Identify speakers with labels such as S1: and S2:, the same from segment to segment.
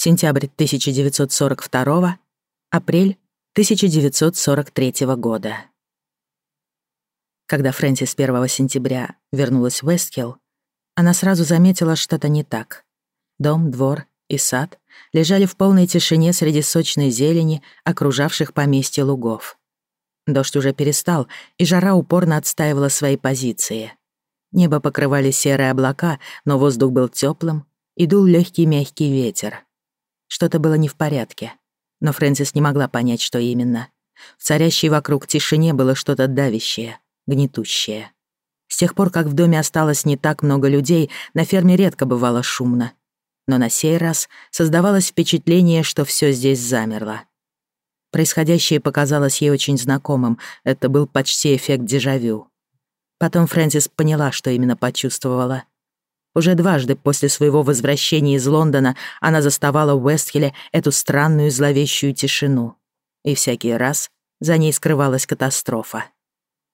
S1: сентябрь 1942, апрель 1943 года. Когда Фрэнси с 1 сентября вернулась в Эскилл, она сразу заметила что-то не так. Дом, двор и сад лежали в полной тишине среди сочной зелени, окружавших поместье лугов. Дождь уже перестал, и жара упорно отстаивала свои позиции. Небо покрывали серые облака, но воздух был теплым и дул легкий мягкий ветер. Что-то было не в порядке. Но Фрэнсис не могла понять, что именно. В царящей вокруг тишине было что-то давящее, гнетущее. С тех пор, как в доме осталось не так много людей, на ферме редко бывало шумно. Но на сей раз создавалось впечатление, что все здесь замерло. Происходящее показалось ей очень знакомым, это был почти эффект дежавю. Потом Фрэнсис поняла, что именно почувствовала — уже дважды после своего возвращения из Лондона она заставала в Уэстхилле эту странную зловещую тишину. И всякий раз за ней скрывалась катастрофа.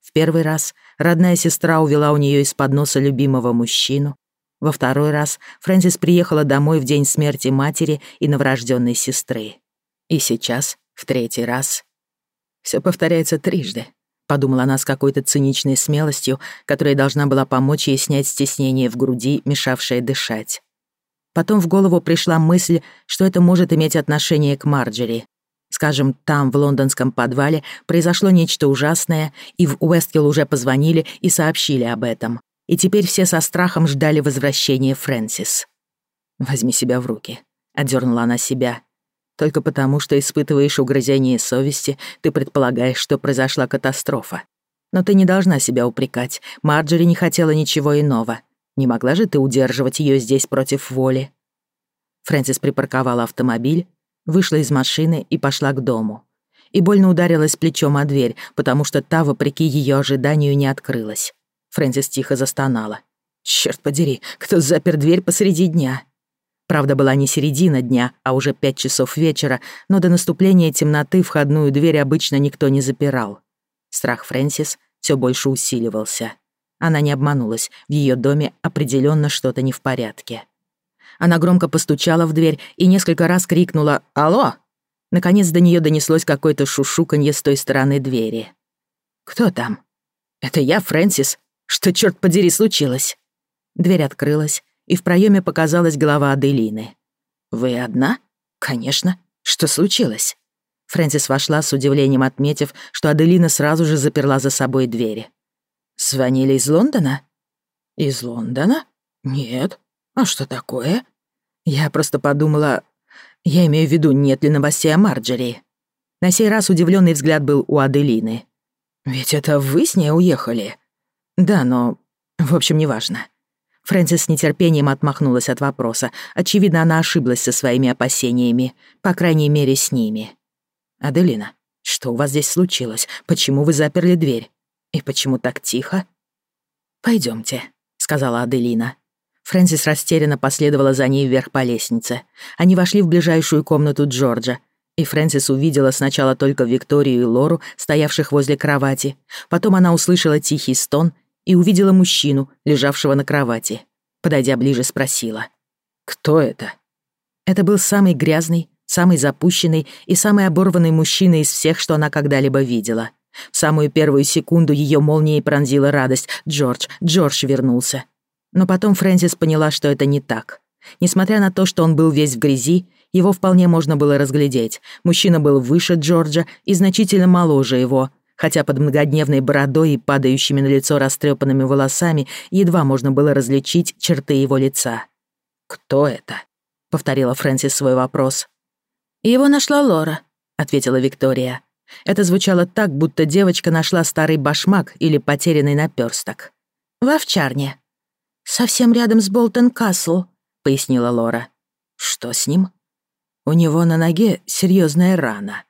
S1: В первый раз родная сестра увела у нее из-под носа любимого мужчину. Во второй раз Фрэнсис приехала домой в день смерти матери и новорожденной сестры. И сейчас, в третий раз, все повторяется трижды, — подумала она с какой-то циничной смелостью, которая должна была помочь ей снять стеснение в груди, мешавшее дышать. Потом в голову пришла мысль, что это может иметь отношение к Марджери. Скажем, там, в лондонском подвале, произошло нечто ужасное, и в Уэсткилл уже позвонили и сообщили об этом. И теперь все со страхом ждали возвращения Фрэнсис. «Возьми себя в руки», — одернула она себя только потому, что испытываешь угрызение совести, ты предполагаешь, что произошла катастрофа. Но ты не должна себя упрекать. Марджери не хотела ничего иного. Не могла же ты удерживать ее здесь против воли?» Фрэнсис припарковала автомобиль, вышла из машины и пошла к дому. И больно ударилась плечом о дверь, потому что та, вопреки ее ожиданию, не открылась. Фрэнсис тихо застонала. «Чёрт подери, кто запер дверь посреди дня?» Правда, была не середина дня, а уже пять часов вечера, но до наступления темноты входную дверь обычно никто не запирал. Страх Фрэнсис все больше усиливался. Она не обманулась, в ее доме определенно что-то не в порядке. Она громко постучала в дверь и несколько раз крикнула «Алло!». Наконец до нее донеслось какое-то шушуканье с той стороны двери. «Кто там?» «Это я, Фрэнсис. Что, черт подери, случилось?» Дверь открылась, и в проеме показалась голова Аделины. «Вы одна?» «Конечно. Что случилось?» Фрэнсис вошла с удивлением, отметив, что Аделина сразу же заперла за собой двери. «Звонили из Лондона?» «Из Лондона? Нет. А что такое?» «Я просто подумала... Я имею в виду, нет ли новостей о Марджери?» На сей раз удивленный взгляд был у Аделины. «Ведь это вы с ней уехали?» «Да, но... В общем, неважно. Фрэнсис с нетерпением отмахнулась от вопроса. Очевидно, она ошиблась со своими опасениями. По крайней мере, с ними. «Аделина, что у вас здесь случилось? Почему вы заперли дверь? И почему так тихо?» Пойдемте, сказала Аделина. Фрэнсис растерянно последовала за ней вверх по лестнице. Они вошли в ближайшую комнату Джорджа, и Фрэнсис увидела сначала только Викторию и Лору, стоявших возле кровати. Потом она услышала тихий стон и увидела мужчину, лежавшего на кровати. Подойдя ближе, спросила. «Кто это?» Это был самый грязный, самый запущенный и самый оборванный мужчина из всех, что она когда-либо видела. В самую первую секунду ее молнией пронзила радость. Джордж, Джордж вернулся. Но потом Фрэнсис поняла, что это не так. Несмотря на то, что он был весь в грязи, его вполне можно было разглядеть. Мужчина был выше Джорджа и значительно моложе его — хотя под многодневной бородой и падающими на лицо растрепанными волосами едва можно было различить черты его лица. «Кто это?» — повторила Фрэнсис свой вопрос. «Его нашла Лора», — ответила Виктория. Это звучало так, будто девочка нашла старый башмак или потерянный наперсток. «В овчарне». «Совсем рядом с Болтон-Касл», — пояснила Лора. «Что с ним?» «У него на ноге серьезная рана»,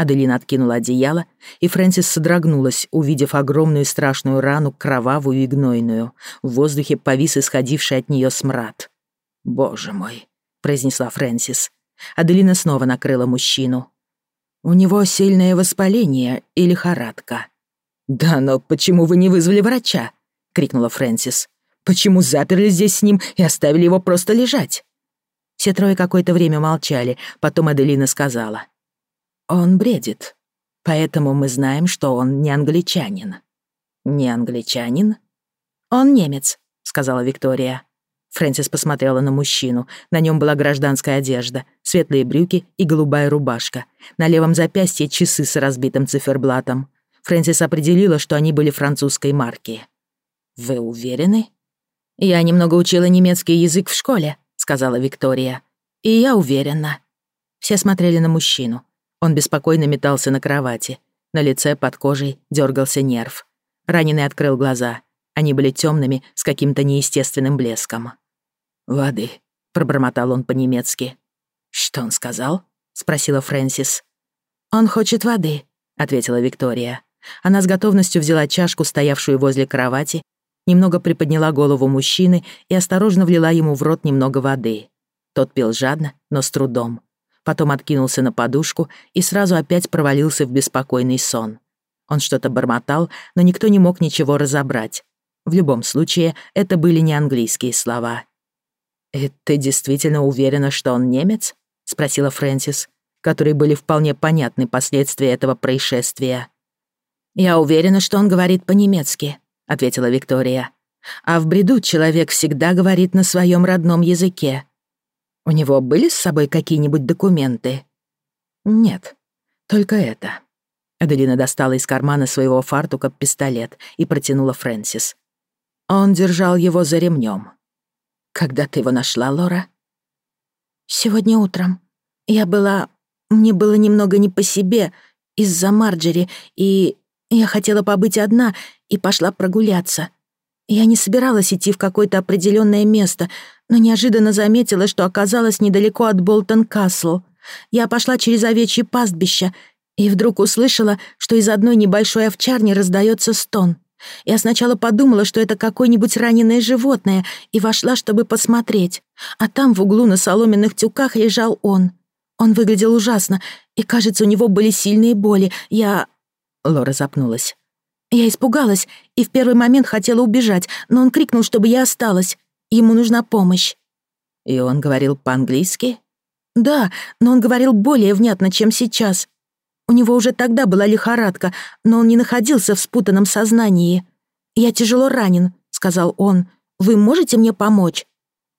S1: Аделина откинула одеяло, и Фрэнсис содрогнулась, увидев огромную страшную рану, кровавую и гнойную. В воздухе повис исходивший от нее смрад. «Боже мой», — произнесла Фрэнсис. Аделина снова накрыла мужчину. «У него сильное воспаление и лихорадка». «Да, но почему вы не вызвали врача?» — крикнула Фрэнсис. «Почему заперли здесь с ним и оставили его просто лежать?» Все трое какое-то время молчали, потом Аделина сказала. Он бредит. Поэтому мы знаем, что он не англичанин. Не англичанин? Он немец, сказала Виктория. Фрэнсис посмотрела на мужчину. На нем была гражданская одежда, светлые брюки и голубая рубашка. На левом запястье часы с разбитым циферблатом. Фрэнсис определила, что они были французской марки. «Вы уверены?» «Я немного учила немецкий язык в школе», — сказала Виктория. «И я уверена». Все смотрели на мужчину. Он беспокойно метался на кровати. На лице под кожей дергался нерв. Раненый открыл глаза. Они были темными, с каким-то неестественным блеском. «Воды», — пробормотал он по-немецки. «Что он сказал?» — спросила Фрэнсис. «Он хочет воды», — ответила Виктория. Она с готовностью взяла чашку, стоявшую возле кровати, немного приподняла голову мужчины и осторожно влила ему в рот немного воды. Тот пил жадно, но с трудом потом откинулся на подушку и сразу опять провалился в беспокойный сон. Он что-то бормотал, но никто не мог ничего разобрать. В любом случае, это были не английские слова. «Э, ты действительно уверена, что он немец?» — спросила Фрэнсис, которые были вполне понятны последствия этого происшествия. «Я уверена, что он говорит по-немецки», — ответила Виктория. «А в бреду человек всегда говорит на своем родном языке. У него были с собой какие-нибудь документы? Нет, только это. Аделина достала из кармана своего фартука пистолет и протянула Фрэнсис. Он держал его за ремнем. Когда ты его нашла, Лора? Сегодня утром. Я была... Мне было немного не по себе из-за Марджери, и я хотела побыть одна и пошла прогуляться. Я не собиралась идти в какое-то определенное место, но неожиданно заметила, что оказалась недалеко от Болтон-Касл. Я пошла через овечье пастбище и вдруг услышала, что из одной небольшой овчарни раздается стон. Я сначала подумала, что это какое-нибудь раненое животное, и вошла, чтобы посмотреть. А там в углу на соломенных тюках лежал он. Он выглядел ужасно, и, кажется, у него были сильные боли. Я... Лора запнулась. Я испугалась и в первый момент хотела убежать, но он крикнул, чтобы я осталась. Ему нужна помощь. И он говорил по-английски? Да, но он говорил более внятно, чем сейчас. У него уже тогда была лихорадка, но он не находился в спутанном сознании. «Я тяжело ранен», — сказал он. «Вы можете мне помочь?»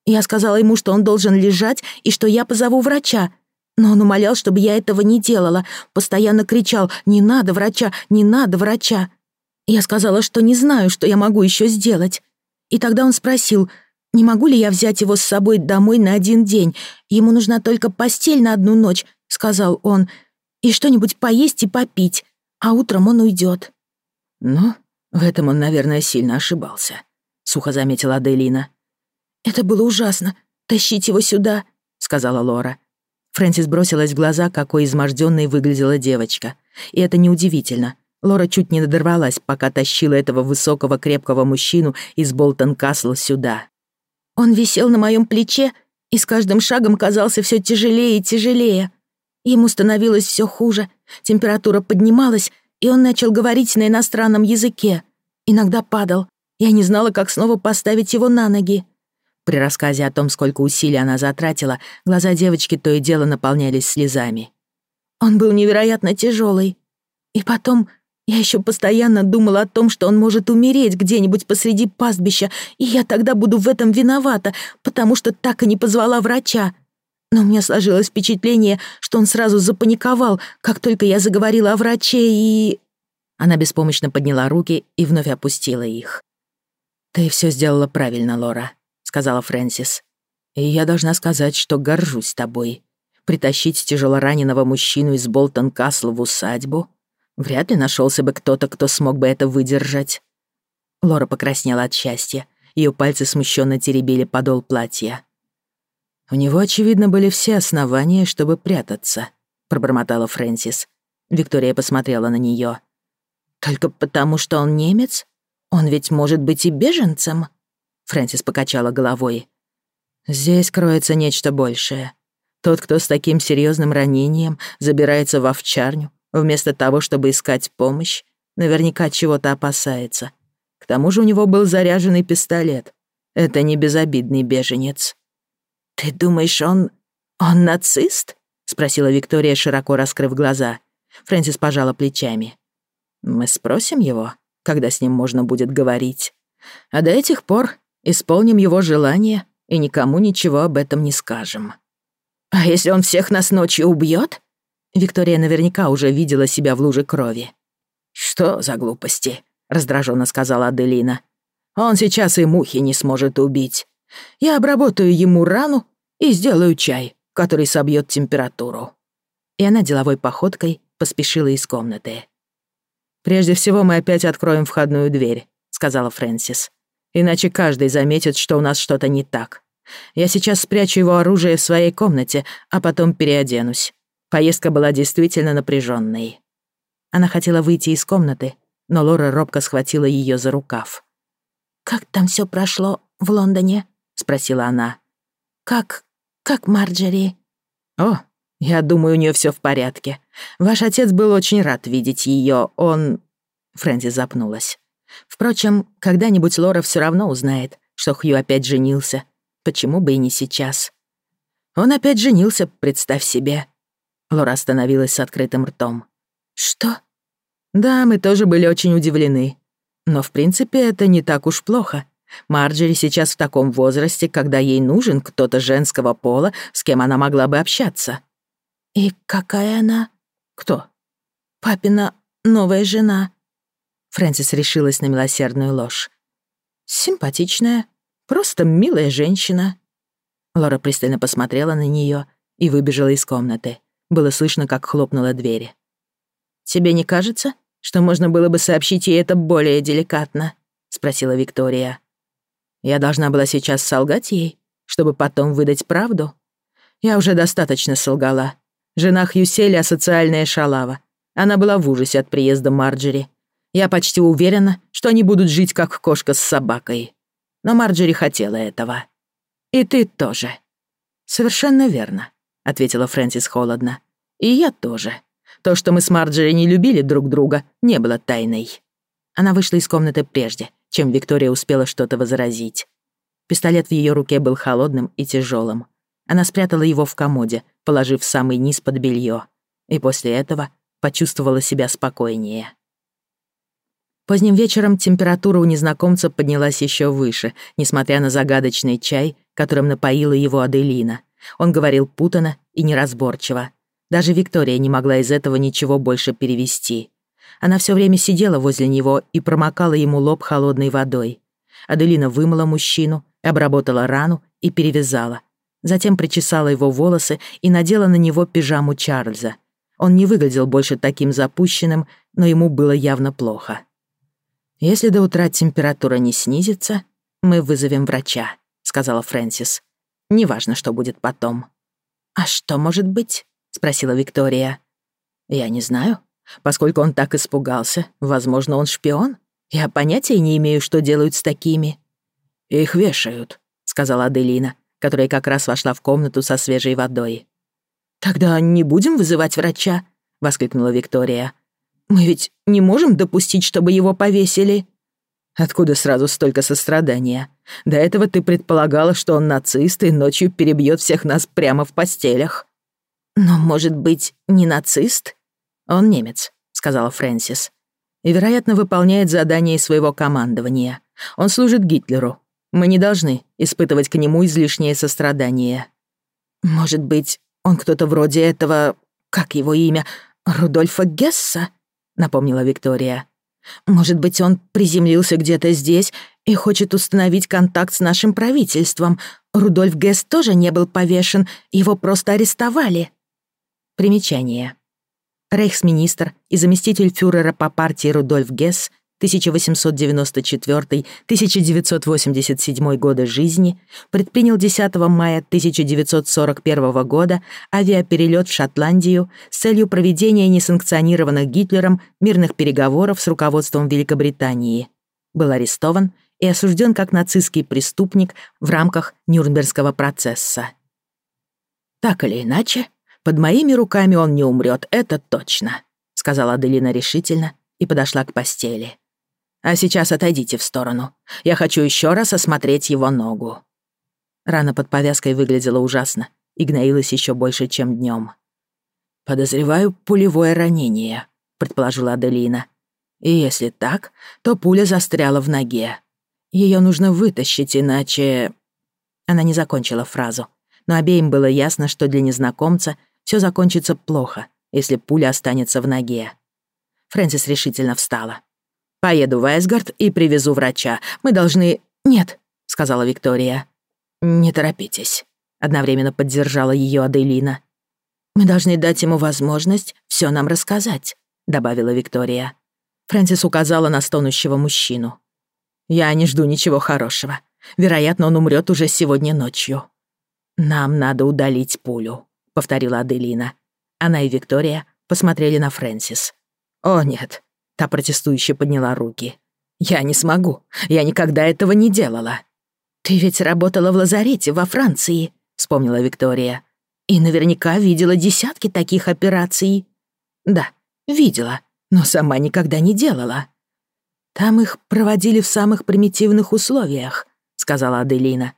S1: Я сказала ему, что он должен лежать и что я позову врача. Но он умолял, чтобы я этого не делала. Постоянно кричал «Не надо врача! Не надо врача!» Я сказала, что не знаю, что я могу еще сделать. И тогда он спросил, не могу ли я взять его с собой домой на один день. Ему нужна только постель на одну ночь, сказал он, и что-нибудь поесть и попить, а утром он уйдет. Ну, в этом он, наверное, сильно ошибался, сухо заметила Аделина. Это было ужасно. Тащить его сюда, сказала Лора. Фрэнсис бросилась в глаза, какой измождённой выглядела девочка. И это неудивительно. Лора чуть не надорвалась, пока тащила этого высокого крепкого мужчину из Болтон Касл сюда. Он висел на моем плече и с каждым шагом казался все тяжелее и тяжелее. Ему становилось все хуже, температура поднималась, и он начал говорить на иностранном языке. Иногда падал. Я не знала, как снова поставить его на ноги. При рассказе о том, сколько усилий она затратила, глаза девочки то и дело наполнялись слезами. Он был невероятно тяжелый. И потом я еще постоянно думала о том, что он может умереть где-нибудь посреди пастбища, и я тогда буду в этом виновата, потому что так и не позвала врача. Но у меня сложилось впечатление, что он сразу запаниковал, как только я заговорила о враче, и... Она беспомощно подняла руки и вновь опустила их. «Ты все сделала правильно, Лора», — сказала Фрэнсис. «И я должна сказать, что горжусь тобой. Притащить тяжелораненого мужчину из Болтон-Касла в усадьбу Вряд ли нашелся бы кто-то, кто смог бы это выдержать. Лора покраснела от счастья. Ее пальцы смущенно теребили подол платья. «У него, очевидно, были все основания, чтобы прятаться», — пробормотала Фрэнсис. Виктория посмотрела на нее. «Только потому, что он немец? Он ведь может быть и беженцем?» Фрэнсис покачала головой. «Здесь кроется нечто большее. Тот, кто с таким серьезным ранением забирается в овчарню, Вместо того, чтобы искать помощь, наверняка чего-то опасается. К тому же у него был заряженный пистолет. Это не безобидный беженец. «Ты думаешь, он... он нацист?» — спросила Виктория, широко раскрыв глаза. Фрэнсис пожала плечами. «Мы спросим его, когда с ним можно будет говорить. А до этих пор исполним его желание и никому ничего об этом не скажем». «А если он всех нас ночью убьет? Виктория наверняка уже видела себя в луже крови. «Что за глупости?» — раздраженно сказала Аделина. «Он сейчас и мухи не сможет убить. Я обработаю ему рану и сделаю чай, который собьет температуру». И она деловой походкой поспешила из комнаты. «Прежде всего мы опять откроем входную дверь», — сказала Фрэнсис. «Иначе каждый заметит, что у нас что-то не так. Я сейчас спрячу его оружие в своей комнате, а потом переоденусь. Поездка была действительно напряженной. Она хотела выйти из комнаты, но Лора робко схватила ее за рукав. «Как там все прошло в Лондоне?» — спросила она. «Как... как Марджери?» «О, я думаю, у нее все в порядке. Ваш отец был очень рад видеть ее. Он...» Фрэнзи запнулась. Впрочем, когда-нибудь Лора все равно узнает, что Хью опять женился. Почему бы и не сейчас? Он опять женился, представь себе. Лора остановилась с открытым ртом. «Что?» «Да, мы тоже были очень удивлены. Но, в принципе, это не так уж плохо. Марджери сейчас в таком возрасте, когда ей нужен кто-то женского пола, с кем она могла бы общаться». «И какая она?» «Кто?» «Папина новая жена». Фрэнсис решилась на милосердную ложь. «Симпатичная, просто милая женщина». Лора пристально посмотрела на нее и выбежала из комнаты. Было слышно, как хлопнула дверь. «Тебе не кажется, что можно было бы сообщить ей это более деликатно?» — спросила Виктория. «Я должна была сейчас солгать ей, чтобы потом выдать правду? Я уже достаточно солгала. Жена Хьюсели — социальная шалава. Она была в ужасе от приезда Марджери. Я почти уверена, что они будут жить как кошка с собакой. Но Марджери хотела этого. И ты тоже. Совершенно верно. — ответила Фрэнсис холодно. «И я тоже. То, что мы с Марджери не любили друг друга, не было тайной». Она вышла из комнаты прежде, чем Виктория успела что-то возразить. Пистолет в ее руке был холодным и тяжелым. Она спрятала его в комоде, положив самый низ под белье, и после этого почувствовала себя спокойнее. Поздним вечером температура у незнакомца поднялась еще выше, несмотря на загадочный чай, которым напоила его Аделина — он говорил путано и неразборчиво. Даже Виктория не могла из этого ничего больше перевести. Она все время сидела возле него и промокала ему лоб холодной водой. Аделина вымыла мужчину, обработала рану и перевязала. Затем причесала его волосы и надела на него пижаму Чарльза. Он не выглядел больше таким запущенным, но ему было явно плохо. «Если до утра температура не снизится, мы вызовем врача», — сказала Фрэнсис. Неважно, что будет потом». «А что может быть?» — спросила Виктория. «Я не знаю. Поскольку он так испугался, возможно, он шпион. Я понятия не имею, что делают с такими». «Их вешают», — сказала Аделина, которая как раз вошла в комнату со свежей водой. «Тогда не будем вызывать врача», — воскликнула Виктория. «Мы ведь не можем допустить, чтобы его повесили». «Откуда сразу столько сострадания?» До этого ты предполагала, что он нацист и ночью перебьет всех нас прямо в постелях». «Но, может быть, не нацист?» «Он немец», — сказала Фрэнсис. «И, вероятно, выполняет задание своего командования. Он служит Гитлеру. Мы не должны испытывать к нему излишнее сострадание». «Может быть, он кто-то вроде этого... Как его имя? Рудольфа Гесса?» — напомнила Виктория. Может быть, он приземлился где-то здесь и хочет установить контакт с нашим правительством. Рудольф Гесс тоже не был повешен, его просто арестовали. Примечание. Рейхсминистр и заместитель фюрера по партии Рудольф Гесс 1894-1987 года жизни, предпринял 10 мая 1941 года авиаперелет в Шотландию с целью проведения несанкционированных Гитлером мирных переговоров с руководством Великобритании. Был арестован и осужден как нацистский преступник в рамках Нюрнбергского процесса. «Так или иначе, под моими руками он не умрет, это точно», сказала Аделина решительно и подошла к постели. А сейчас отойдите в сторону. Я хочу еще раз осмотреть его ногу». Рана под повязкой выглядела ужасно и гноилась еще больше, чем днем. «Подозреваю пулевое ранение», — предположила Аделина. «И если так, то пуля застряла в ноге. Ее нужно вытащить, иначе...» Она не закончила фразу, но обеим было ясно, что для незнакомца все закончится плохо, если пуля останется в ноге. Фрэнсис решительно встала. Поеду в Эсгард и привезу врача. Мы должны...» «Нет», — сказала Виктория. «Не торопитесь», — одновременно поддержала ее Аделина. «Мы должны дать ему возможность все нам рассказать», — добавила Виктория. Фрэнсис указала на стонущего мужчину. «Я не жду ничего хорошего. Вероятно, он умрет уже сегодня ночью». «Нам надо удалить пулю», — повторила Аделина. Она и Виктория посмотрели на Фрэнсис. «О, нет, Та протестующе подняла руки. «Я не смогу. Я никогда этого не делала». «Ты ведь работала в лазарете во Франции», — вспомнила Виктория. «И наверняка видела десятки таких операций». «Да, видела, но сама никогда не делала». «Там их проводили в самых примитивных условиях», — сказала Аделина.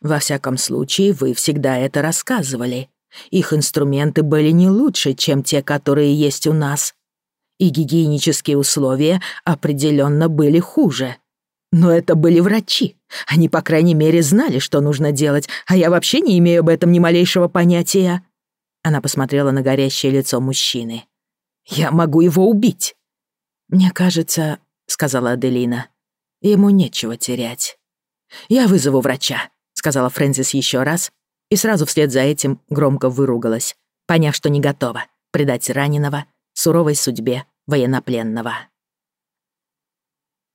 S1: «Во всяком случае, вы всегда это рассказывали. Их инструменты были не лучше, чем те, которые есть у нас и гигиенические условия определенно были хуже. Но это были врачи. Они, по крайней мере, знали, что нужно делать, а я вообще не имею об этом ни малейшего понятия. Она посмотрела на горящее лицо мужчины. «Я могу его убить!» «Мне кажется», — сказала Аделина, — «ему нечего терять». «Я вызову врача», — сказала Фрэнсис еще раз, и сразу вслед за этим громко выругалась, поняв, что не готова предать раненого суровой судьбе военнопленного.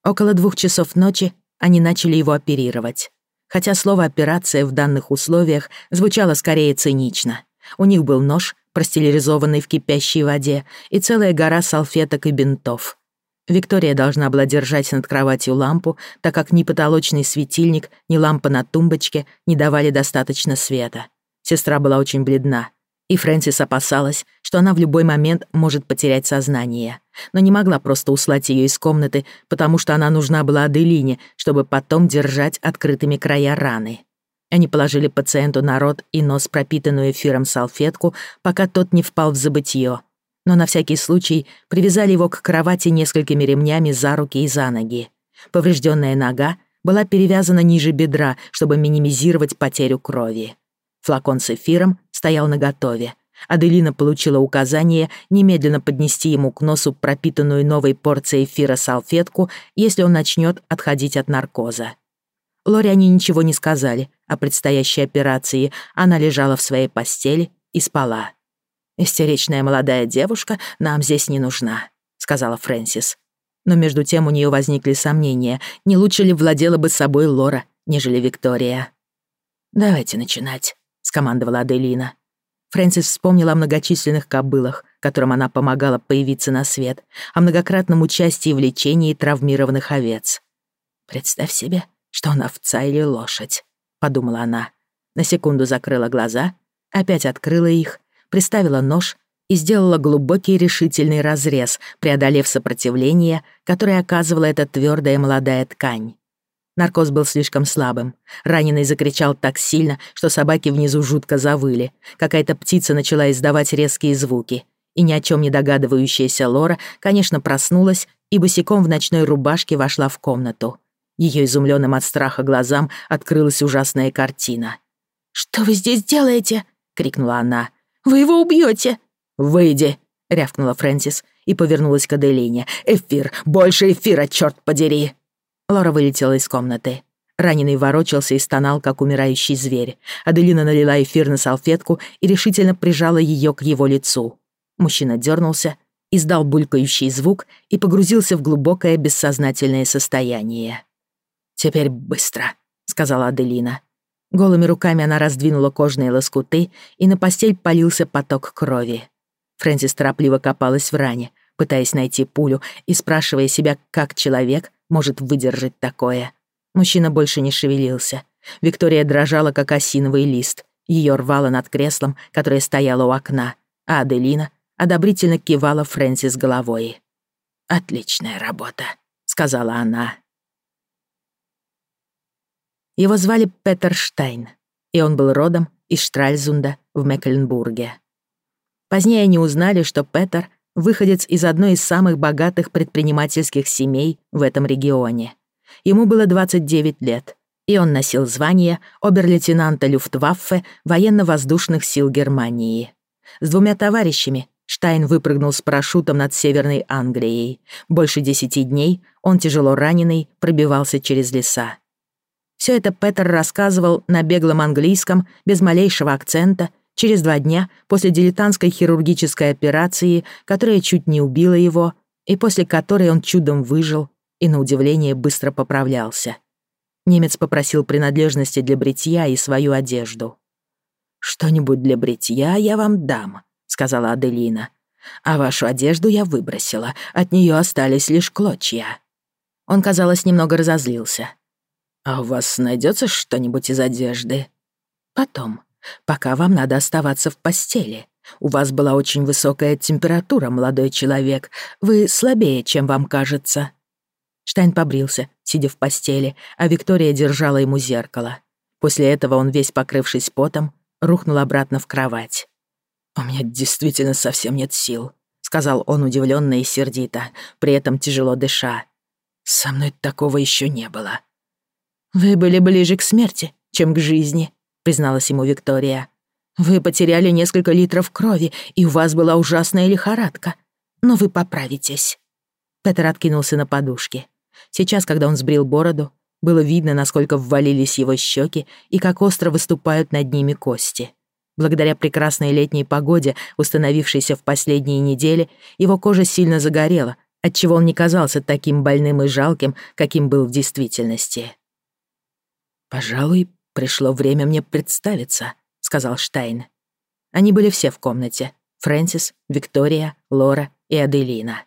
S1: Около двух часов ночи они начали его оперировать. Хотя слово «операция» в данных условиях звучало скорее цинично. У них был нож, простерилизованный в кипящей воде, и целая гора салфеток и бинтов. Виктория должна была держать над кроватью лампу, так как ни потолочный светильник, ни лампа на тумбочке не давали достаточно света. Сестра была очень бледна, и Фрэнсис опасалась, что она в любой момент может потерять сознание. Но не могла просто услать ее из комнаты, потому что она нужна была Аделине, чтобы потом держать открытыми края раны. Они положили пациенту на рот и нос пропитанную эфиром салфетку, пока тот не впал в забытье. Но на всякий случай привязали его к кровати несколькими ремнями за руки и за ноги. Поврежденная нога была перевязана ниже бедра, чтобы минимизировать потерю крови. Флакон с эфиром стоял наготове, Аделина получила указание немедленно поднести ему к носу пропитанную новой порцией эфира салфетку, если он начнет отходить от наркоза. Лоре они ничего не сказали о предстоящей операции. Она лежала в своей постели и спала. «Истеричная молодая девушка нам здесь не нужна», — сказала Фрэнсис. Но между тем у нее возникли сомнения, не лучше ли владела бы собой Лора, нежели Виктория. «Давайте начинать», — скомандовала Аделина. Фрэнсис вспомнила о многочисленных кобылах, которым она помогала появиться на свет, о многократном участии в лечении травмированных овец. «Представь себе, что он овца или лошадь», — подумала она. На секунду закрыла глаза, опять открыла их, приставила нож и сделала глубокий решительный разрез, преодолев сопротивление, которое оказывала эта твердая молодая ткань. Наркоз был слишком слабым. Раненый закричал так сильно, что собаки внизу жутко завыли. Какая-то птица начала издавать резкие звуки. И ни о чем не догадывающаяся Лора, конечно, проснулась и босиком в ночной рубашке вошла в комнату. Ее изумленным от страха глазам открылась ужасная картина. «Что вы здесь делаете?» — крикнула она. «Вы его убьете!» «Выйди!» — рявкнула Фрэнсис и повернулась к Аделине. «Эфир! Больше эфира, черт подери!» Лора вылетела из комнаты. Раненый ворочался и стонал, как умирающий зверь. Аделина налила эфир на салфетку и решительно прижала ее к его лицу. Мужчина дернулся, издал булькающий звук и погрузился в глубокое бессознательное состояние. «Теперь быстро», — сказала Аделина. Голыми руками она раздвинула кожные лоскуты, и на постель полился поток крови. Фрэнсис торопливо копалась в ране, пытаясь найти пулю и спрашивая себя, как человек, может выдержать такое. Мужчина больше не шевелился. Виктория дрожала, как осиновый лист. Ее рвало над креслом, которое стояло у окна, а Аделина одобрительно кивала Фрэнсис головой. «Отличная работа», — сказала она. Его звали Петер Штайн, и он был родом из Штральзунда в Мекленбурге. Позднее они узнали, что Петер выходец из одной из самых богатых предпринимательских семей в этом регионе. Ему было 29 лет, и он носил звание обер-лейтенанта Люфтваффе военно-воздушных сил Германии. С двумя товарищами Штайн выпрыгнул с парашютом над Северной Англией. Больше десяти дней он, тяжело раненый, пробивался через леса. Все это Петер рассказывал на беглом английском, без малейшего акцента Через два дня после дилетантской хирургической операции, которая чуть не убила его, и после которой он чудом выжил и, на удивление, быстро поправлялся. Немец попросил принадлежности для бритья и свою одежду. «Что-нибудь для бритья я вам дам», — сказала Аделина. «А вашу одежду я выбросила, от нее остались лишь клочья». Он, казалось, немного разозлился. «А у вас найдется что-нибудь из одежды?» «Потом», Пока вам надо оставаться в постели. У вас была очень высокая температура, молодой человек. Вы слабее, чем вам кажется». Штайн побрился, сидя в постели, а Виктория держала ему зеркало. После этого он, весь покрывшись потом, рухнул обратно в кровать. «У меня действительно совсем нет сил», — сказал он удивлённо и сердито, при этом тяжело дыша. «Со мной такого ещё не было». «Вы были ближе к смерти, чем к жизни», призналась ему Виктория. «Вы потеряли несколько литров крови, и у вас была ужасная лихорадка. Но вы поправитесь». Петер откинулся на подушке. Сейчас, когда он сбрил бороду, было видно, насколько ввалились его щеки и как остро выступают над ними кости. Благодаря прекрасной летней погоде, установившейся в последние недели, его кожа сильно загорела, отчего он не казался таким больным и жалким, каким был в действительности. «Пожалуй, «Пришло время мне представиться», — сказал Штайн. Они были все в комнате. Фрэнсис, Виктория, Лора и Аделина.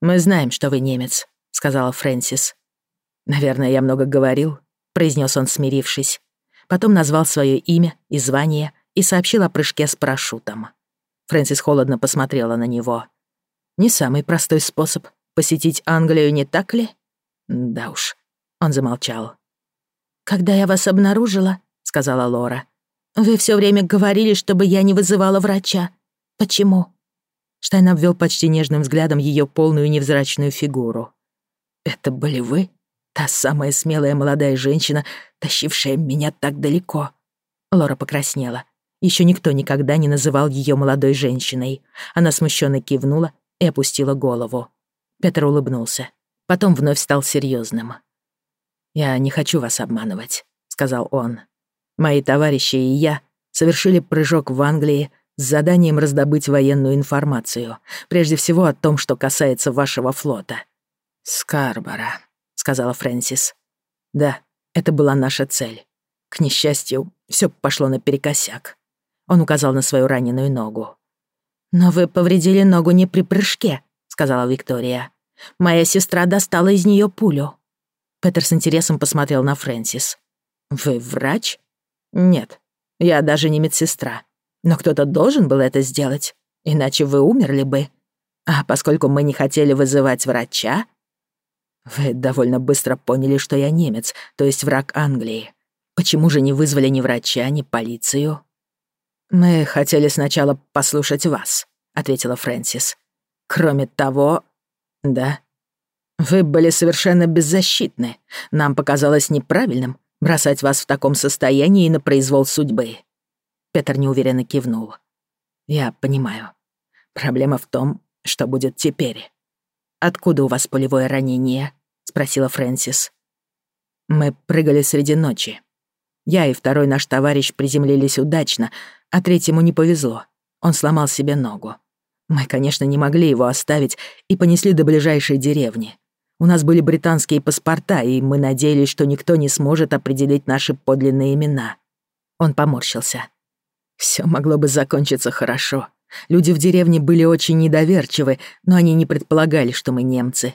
S1: «Мы знаем, что вы немец», — сказала Фрэнсис. «Наверное, я много говорил», — произнес он, смирившись. Потом назвал свое имя и звание и сообщил о прыжке с парашютом. Фрэнсис холодно посмотрела на него. «Не самый простой способ посетить Англию, не так ли?» «Да уж», — он замолчал. «Когда я вас обнаружила», — сказала Лора, «вы все время говорили, чтобы я не вызывала врача. Почему?» Штайн обвел почти нежным взглядом ее полную невзрачную фигуру. «Это были вы? Та самая смелая молодая женщина, тащившая меня так далеко?» Лора покраснела. Еще никто никогда не называл ее молодой женщиной. Она смущенно кивнула и опустила голову. Петр улыбнулся. Потом вновь стал серьезным. «Я не хочу вас обманывать», — сказал он. «Мои товарищи и я совершили прыжок в Англии с заданием раздобыть военную информацию, прежде всего о том, что касается вашего флота». «Скарбора», — сказала Фрэнсис. «Да, это была наша цель. К несчастью, все пошло наперекосяк». Он указал на свою раненую ногу. «Но вы повредили ногу не при прыжке», — сказала Виктория. «Моя сестра достала из нее пулю». Петер с интересом посмотрел на Фрэнсис. «Вы врач?» «Нет, я даже не медсестра. Но кто-то должен был это сделать, иначе вы умерли бы. А поскольку мы не хотели вызывать врача...» «Вы довольно быстро поняли, что я немец, то есть враг Англии. Почему же не вызвали ни врача, ни полицию?» «Мы хотели сначала послушать вас», — ответила Фрэнсис. «Кроме того...» «Да», вы были совершенно беззащитны. Нам показалось неправильным бросать вас в таком состоянии и на произвол судьбы. Петр неуверенно кивнул. Я понимаю. Проблема в том, что будет теперь. Откуда у вас полевое ранение? спросила Фрэнсис. Мы прыгали среди ночи. Я и второй наш товарищ приземлились удачно, а третьему не повезло. Он сломал себе ногу. Мы, конечно, не могли его оставить и понесли до ближайшей деревни. У нас были британские паспорта, и мы надеялись, что никто не сможет определить наши подлинные имена. Он поморщился. Все могло бы закончиться хорошо. Люди в деревне были очень недоверчивы, но они не предполагали, что мы немцы.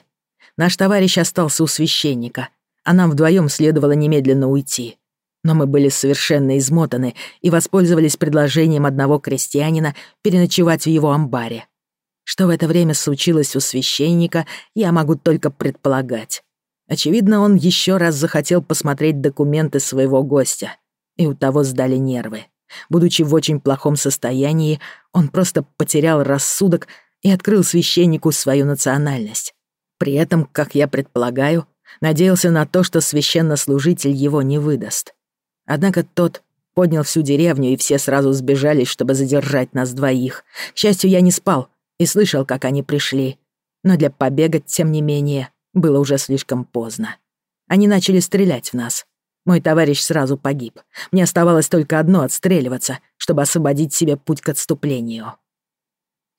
S1: Наш товарищ остался у священника, а нам вдвоем следовало немедленно уйти. Но мы были совершенно измотаны и воспользовались предложением одного крестьянина переночевать в его амбаре. Что в это время случилось у священника, я могу только предполагать. Очевидно, он еще раз захотел посмотреть документы своего гостя, и у того сдали нервы. Будучи в очень плохом состоянии, он просто потерял рассудок и открыл священнику свою национальность. При этом, как я предполагаю, надеялся на то, что священнослужитель его не выдаст. Однако тот поднял всю деревню, и все сразу сбежались, чтобы задержать нас двоих. К счастью, я не спал, и слышал, как они пришли. Но для побега, тем не менее, было уже слишком поздно. Они начали стрелять в нас. Мой товарищ сразу погиб. Мне оставалось только одно — отстреливаться, чтобы освободить себе путь к отступлению.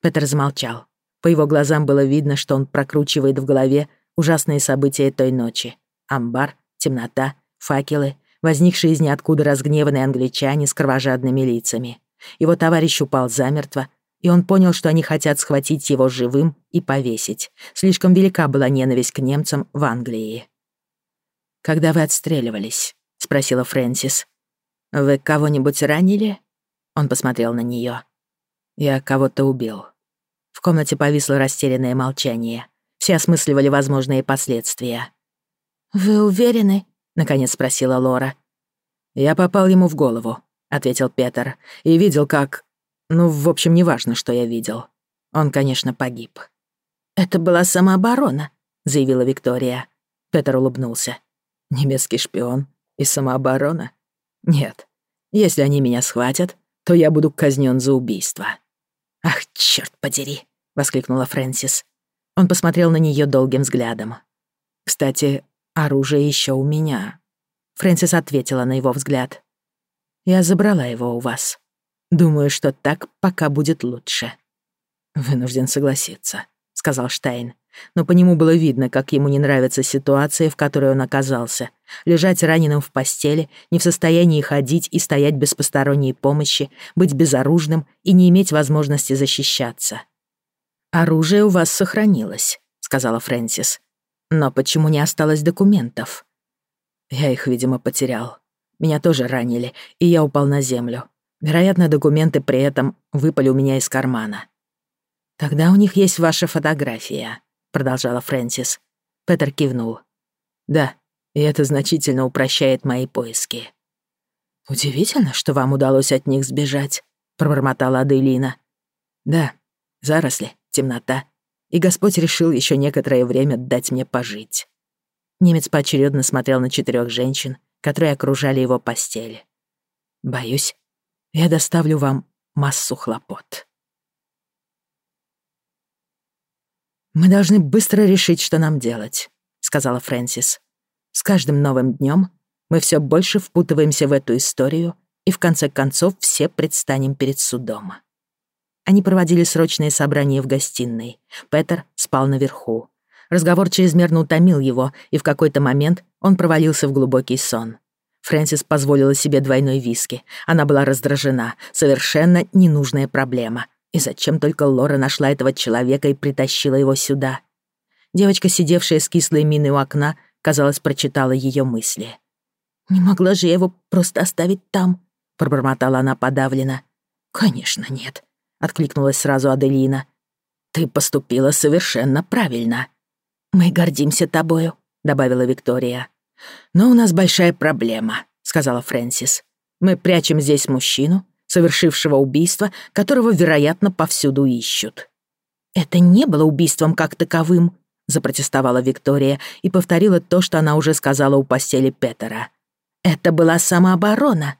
S1: Петер замолчал. По его глазам было видно, что он прокручивает в голове ужасные события той ночи. Амбар, темнота, факелы, возникшие из ниоткуда разгневанные англичане с кровожадными лицами. Его товарищ упал замертво, и он понял, что они хотят схватить его живым и повесить. Слишком велика была ненависть к немцам в Англии. «Когда вы отстреливались?» — спросила Фрэнсис. «Вы кого-нибудь ранили?» Он посмотрел на неё. «Я кого-то убил». В комнате повисло растерянное молчание. Все осмысливали возможные последствия.
S2: «Вы уверены?» — наконец спросила Лора.
S1: «Я попал ему в голову», — ответил Петер, «и видел, как ну, в общем, неважно, что я видел. Он, конечно, погиб.
S2: «Это была самооборона», — заявила Виктория.
S1: Петер улыбнулся. «Немецкий шпион и самооборона? Нет. Если они меня схватят, то я буду казнен за убийство».
S2: «Ах, черт подери!» — воскликнула Фрэнсис.
S1: Он посмотрел на нее долгим взглядом. «Кстати, оружие еще у меня». Фрэнсис ответила на его взгляд. «Я забрала его у вас». Думаю, что так пока будет лучше». «Вынужден согласиться», — сказал Штайн. Но по нему было видно, как ему не нравится ситуация, в которой он оказался. Лежать раненым в постели, не в состоянии ходить и стоять без посторонней помощи, быть безоружным и не иметь возможности защищаться. «Оружие у вас сохранилось», — сказала Фрэнсис. «Но почему не осталось документов?» «Я их, видимо, потерял. Меня тоже ранили, и я упал на землю. Вероятно, документы при этом выпали у меня из кармана. «Тогда у них есть ваша фотография», — продолжала Фрэнсис. Петер кивнул. «Да, и это значительно упрощает мои поиски». «Удивительно, что вам удалось от них сбежать», — пробормотала Аделина. «Да, заросли, темнота, и Господь решил еще некоторое время дать мне пожить». Немец поочередно смотрел на четырех женщин, которые окружали его постель. «Боюсь, я доставлю вам массу хлопот. «Мы должны быстро решить, что нам делать», — сказала Фрэнсис. «С каждым новым днем мы все больше впутываемся в эту историю и в конце концов все предстанем перед судом». Они проводили срочные собрания в гостиной. Петер спал наверху. Разговор чрезмерно утомил его, и в какой-то момент он провалился в глубокий сон. Фрэнсис позволила себе двойной виски. Она была раздражена. Совершенно ненужная проблема. И зачем только Лора нашла этого человека и притащила его сюда? Девочка, сидевшая с кислой миной у окна, казалось, прочитала ее мысли.
S2: «Не могла же я его просто оставить там», — пробормотала она подавленно.
S1: «Конечно нет», — откликнулась сразу Аделина. «Ты поступила совершенно правильно».
S2: «Мы гордимся тобою», — добавила Виктория.
S1: «Но у нас большая проблема», — сказала Фрэнсис. «Мы прячем здесь мужчину, совершившего убийство, которого, вероятно, повсюду ищут».
S2: «Это не было убийством как таковым», —
S1: запротестовала Виктория и повторила то, что она уже сказала у постели Петера.
S2: «Это была самооборона».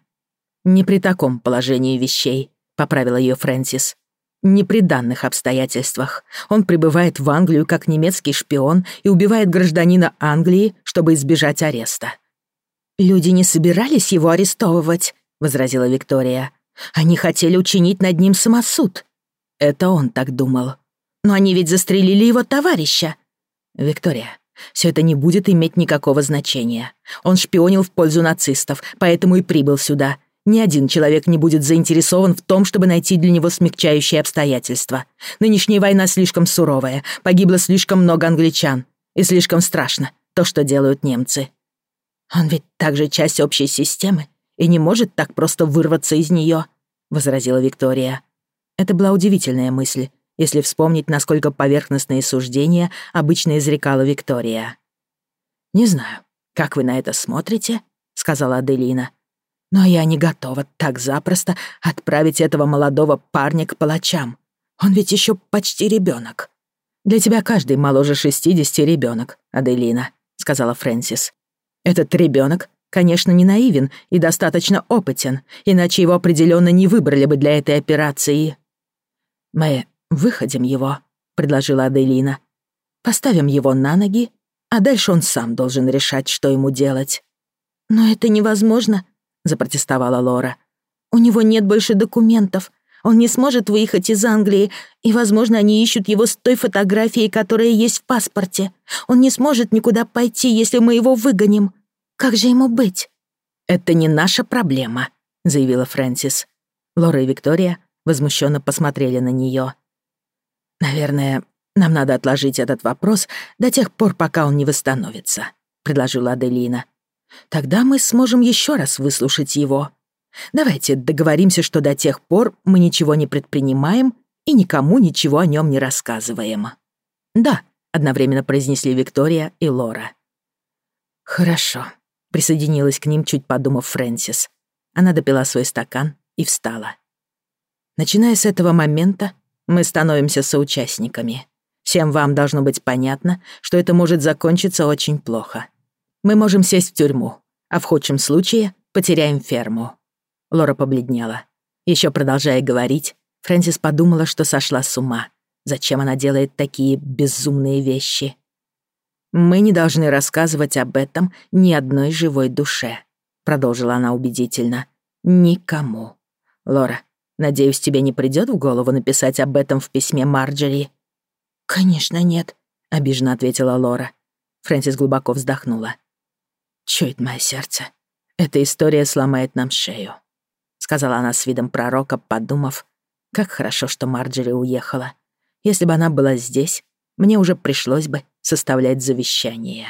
S1: «Не при таком положении вещей», — поправила ее Фрэнсис не при данных обстоятельствах. Он прибывает в Англию как немецкий шпион и убивает гражданина Англии, чтобы избежать ареста.
S2: «Люди не собирались его арестовывать», — возразила Виктория. «Они хотели учинить над ним самосуд».
S1: Это он так думал.
S2: «Но они ведь застрелили его товарища».
S1: «Виктория, все это не будет иметь никакого значения. Он шпионил в пользу нацистов, поэтому и прибыл сюда. Ни один человек не будет заинтересован в том, чтобы найти для него смягчающие обстоятельства. Нынешняя война слишком суровая, погибло слишком много англичан. И слишком страшно то, что делают немцы.
S2: Он ведь также часть общей системы и не может так просто вырваться из нее, возразила Виктория.
S1: Это была удивительная мысль, если вспомнить, насколько поверхностные суждения обычно изрекала Виктория. «Не знаю, как вы на это смотрите», — сказала Аделина.
S2: Но я не готова так запросто отправить этого молодого парня к палачам. Он ведь еще почти ребенок. Для тебя каждый моложе 60 ребенок, Аделина, сказала Фрэнсис. Этот ребенок, конечно, не наивен и достаточно опытен, иначе его определенно не выбрали бы для этой операции. Мы выходим его, предложила Аделина. Поставим его на ноги, а дальше он сам должен решать, что ему делать. Но это невозможно, запротестовала Лора. «У него нет больше документов. Он не сможет выехать из Англии, и, возможно, они ищут его с той фотографией, которая есть в паспорте. Он не сможет никуда пойти, если мы его выгоним. Как же ему быть?» «Это не наша проблема», — заявила Фрэнсис. Лора и Виктория возмущенно посмотрели на нее. «Наверное, нам надо отложить этот вопрос до тех пор, пока он не восстановится», — предложила Аделина. Тогда мы сможем еще раз выслушать его. Давайте договоримся, что до тех пор мы ничего не предпринимаем и никому ничего о нем не рассказываем. Да, одновременно произнесли Виктория и Лора. Хорошо, присоединилась к ним, чуть подумав Фрэнсис. Она допила свой стакан и встала. Начиная с этого момента, мы становимся соучастниками. Всем вам должно быть понятно, что это может закончиться очень плохо мы можем сесть в тюрьму, а в худшем случае потеряем ферму». Лора побледнела. Еще продолжая говорить, Фрэнсис подумала, что сошла с ума. Зачем она делает такие безумные вещи? «Мы не должны рассказывать об этом ни одной живой душе», — продолжила она убедительно. «Никому. Лора, надеюсь, тебе не придет в голову написать об этом в письме Марджери?» «Конечно нет», — обиженно ответила Лора. Фрэнсис глубоко вздохнула. Чует мое сердце. Эта история сломает нам шею», — сказала она с видом пророка, подумав, как хорошо, что Марджери уехала. Если бы она была здесь, мне уже пришлось бы составлять завещание.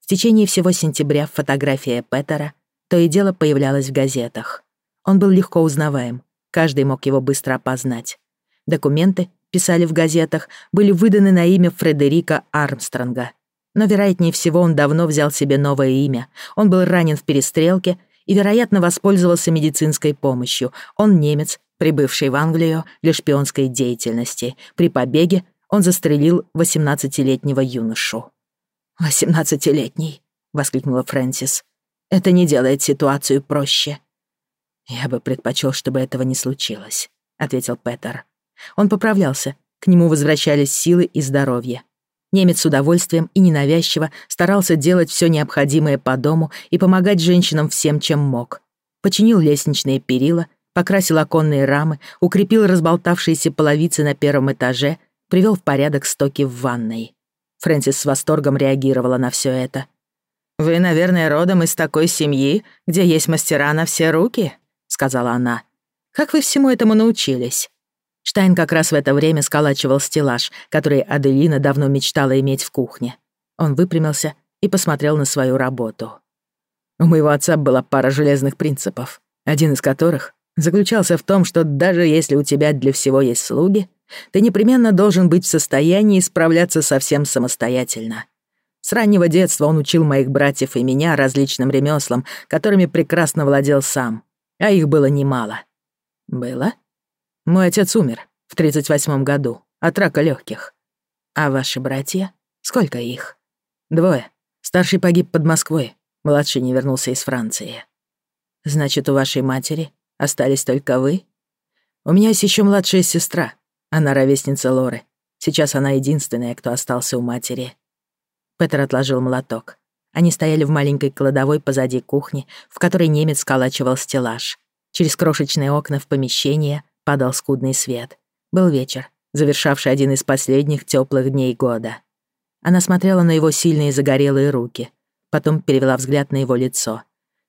S2: В течение всего сентября фотография Петера то и дело появлялась в газетах. Он был легко узнаваем, каждый мог его быстро опознать. Документы, писали в газетах, были выданы на имя Фредерика Армстронга — но, вероятнее всего, он давно взял себе новое имя. Он был ранен в перестрелке и, вероятно, воспользовался медицинской помощью. Он немец, прибывший в Англию для шпионской деятельности. При побеге он застрелил 18-летнего юношу. «Восемнадцатилетний», — воскликнула Фрэнсис. «Это не делает ситуацию проще». «Я бы предпочел, чтобы этого не случилось», — ответил Петер. Он поправлялся, к нему возвращались силы и здоровье. Немец с удовольствием и ненавязчиво старался делать все необходимое по дому и помогать женщинам всем, чем мог. Починил лестничные перила, покрасил оконные рамы, укрепил разболтавшиеся половицы на первом этаже, привел в порядок стоки в ванной. Фрэнсис с восторгом реагировала на все это. «Вы, наверное, родом из такой семьи, где есть мастера на все руки», — сказала она. «Как вы всему этому научились?» Штайн как раз в это время сколачивал стеллаж, который Аделина давно мечтала иметь в кухне. Он выпрямился и посмотрел на свою работу. У моего отца была пара железных принципов, один из которых заключался в том, что даже если у тебя для всего есть слуги, ты непременно должен быть в состоянии справляться совсем самостоятельно. С раннего детства он учил моих братьев и меня различным ремеслам, которыми прекрасно владел сам, а их было немало. Было? Мой отец умер в 38-м году от рака легких. А ваши братья? Сколько их? Двое. Старший погиб под Москвой, младший не вернулся из Франции. Значит, у вашей матери остались только вы? У меня есть еще младшая сестра. Она ровесница Лоры. Сейчас она единственная, кто остался у матери. Петер отложил молоток. Они стояли в маленькой кладовой позади кухни, в которой немец сколачивал стеллаж. Через крошечные окна в помещение Падал скудный свет. Был вечер, завершавший один из последних теплых дней года. Она смотрела на его сильные загорелые руки, потом перевела взгляд на его лицо.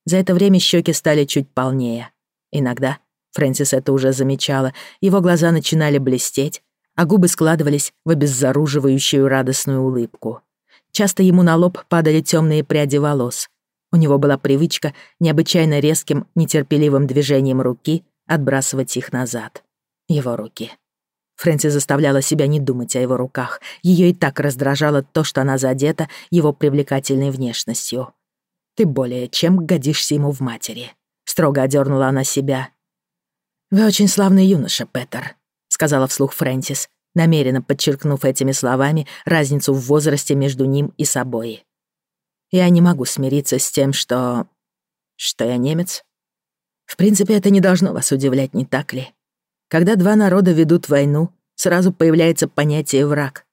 S2: За это время щеки стали чуть полнее. Иногда, Фрэнсис это уже замечала, его глаза начинали блестеть, а губы складывались в обеззаруживающую радостную улыбку. Часто ему на лоб падали темные пряди волос. У него была привычка необычайно резким, нетерпеливым движением руки — отбрасывать их назад. Его руки. Фрэнси заставляла себя не думать о его руках. Ее и так раздражало то, что она задета его привлекательной внешностью. «Ты более чем годишься ему в матери», — строго одернула она себя. «Вы очень славный юноша, Петер», — сказала вслух Фрэнсис, намеренно подчеркнув этими словами разницу в возрасте между ним и собой. «Я не могу смириться с тем, что... что я немец, в принципе, это не должно вас удивлять, не так ли? Когда два народа ведут войну, сразу появляется понятие «враг».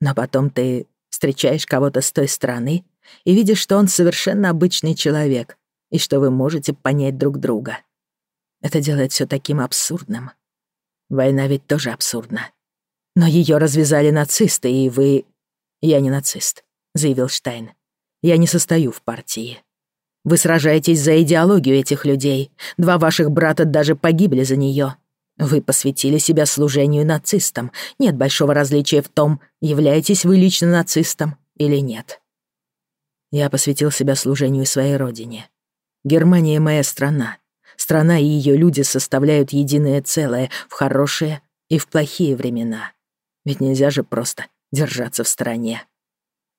S2: Но потом ты встречаешь кого-то с той стороны и видишь, что он совершенно обычный человек и что вы можете понять друг друга. Это делает все таким абсурдным. Война ведь тоже абсурдна. Но ее развязали нацисты, и вы... «Я не нацист», — заявил Штайн. «Я не состою в партии». Вы сражаетесь за идеологию этих людей. Два ваших брата даже погибли за нее. Вы посвятили себя служению нацистам. Нет большого различия в том, являетесь вы лично нацистом или нет. Я посвятил себя служению своей родине. Германия — моя страна. Страна и ее люди составляют единое целое в хорошие и в плохие времена. Ведь нельзя же просто держаться в стороне.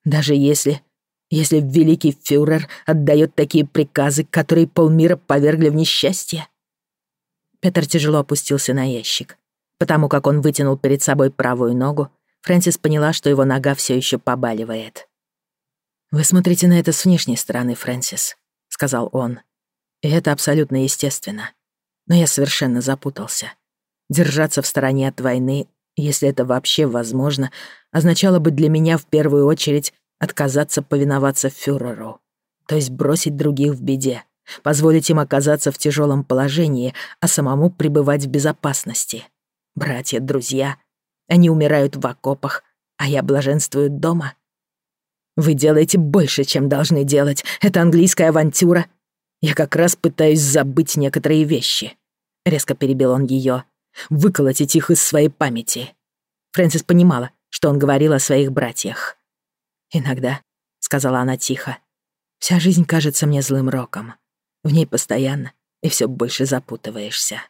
S2: Даже если если великий фюрер отдает такие приказы, которые полмира повергли в несчастье? Петр тяжело опустился на ящик. Потому как он вытянул перед собой правую ногу, Фрэнсис поняла, что его нога все еще побаливает. «Вы смотрите на это с внешней стороны, Фрэнсис», — сказал он. «И это абсолютно естественно. Но я совершенно запутался. Держаться в стороне от войны, если это вообще возможно, означало бы для меня в первую очередь отказаться повиноваться фюреру, то есть бросить других в беде, позволить им оказаться в тяжелом положении, а самому пребывать в безопасности. Братья, друзья, они умирают в окопах, а я блаженствую дома. Вы делаете больше, чем должны делать. Это английская авантюра. Я как раз пытаюсь забыть некоторые вещи. Резко перебил он ее. Выколотить их из своей памяти. Фрэнсис понимала, что он говорил о своих братьях. «Иногда», — сказала она тихо. «Вся жизнь кажется мне злым роком. В ней постоянно и все больше запутываешься».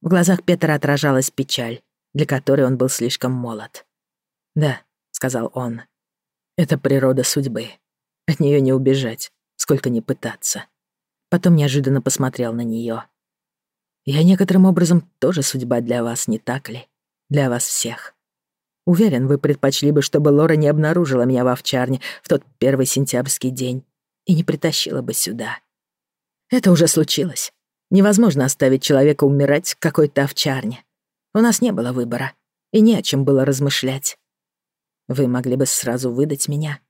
S2: В глазах Петра отражалась печаль, для которой он был слишком молод. «Да», — сказал он, — «это природа судьбы. От нее не убежать, сколько ни пытаться». Потом неожиданно посмотрел на нее. «Я некоторым образом тоже судьба для вас, не так ли? Для вас всех. Уверен, вы предпочли бы, чтобы Лора не обнаружила меня в овчарне в тот первый сентябрьский день и не притащила бы сюда. Это уже случилось. Невозможно оставить человека умирать в какой-то овчарне. У нас не было выбора, и не о чем было размышлять. Вы могли бы сразу выдать меня.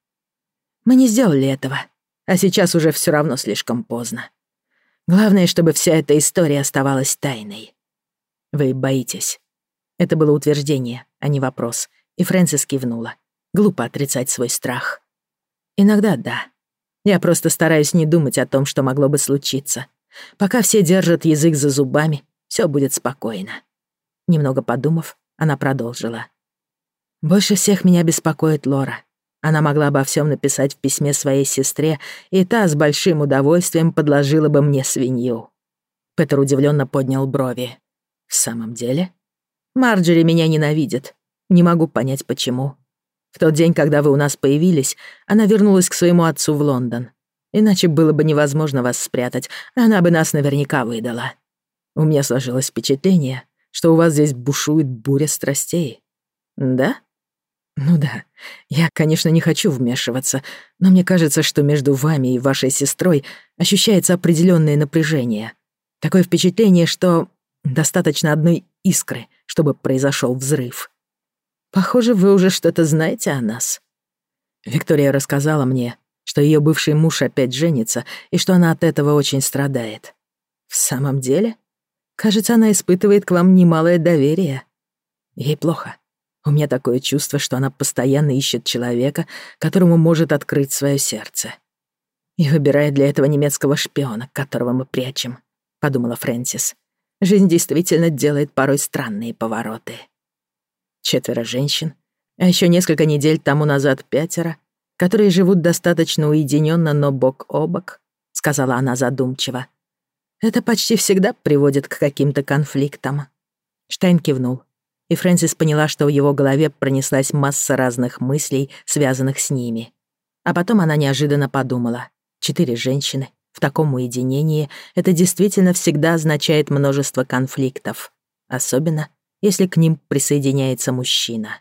S2: Мы не сделали этого, а сейчас уже все равно слишком поздно. Главное, чтобы вся эта история оставалась тайной. Вы боитесь. Это было утверждение, а не вопрос, и Фрэнсис кивнула. Глупо отрицать свой страх. Иногда да. Я просто стараюсь не думать о том, что могло бы случиться. Пока все держат язык за зубами, все будет спокойно. Немного подумав, она продолжила. Больше всех меня беспокоит Лора. Она могла обо всем написать в письме своей сестре, и та с большим удовольствием подложила бы мне свинью. Петер удивленно поднял брови. «В самом деле?» Марджери меня ненавидит. Не могу понять, почему. В тот день, когда вы у нас появились, она вернулась к своему отцу в Лондон. Иначе было бы невозможно вас спрятать, она бы нас наверняка выдала. У меня сложилось впечатление, что у вас здесь бушует буря страстей. Да? Ну да. Я, конечно, не хочу вмешиваться, но мне кажется, что между вами и вашей сестрой ощущается определенное напряжение. Такое впечатление, что достаточно одной искры, чтобы произошел взрыв. Похоже, вы уже что-то знаете о нас. Виктория рассказала мне, что ее бывший муж опять женится и что она от этого очень страдает. В самом деле? Кажется, она испытывает к вам немалое доверие. Ей плохо. У меня такое чувство, что она постоянно ищет человека, которому может открыть свое сердце. И выбирает для этого немецкого шпиона, которого мы прячем, подумала Фрэнсис. Жизнь действительно делает порой странные повороты. Четверо женщин, а еще несколько недель тому назад пятеро, которые живут достаточно уединенно, но бок о бок, сказала она задумчиво. Это почти всегда приводит к каким-то конфликтам. Штайн кивнул, и Фрэнсис поняла, что в его голове пронеслась масса разных мыслей, связанных с ними. А потом она неожиданно подумала.
S1: Четыре женщины, в таком уединении это действительно всегда означает множество конфликтов, особенно если к ним присоединяется мужчина.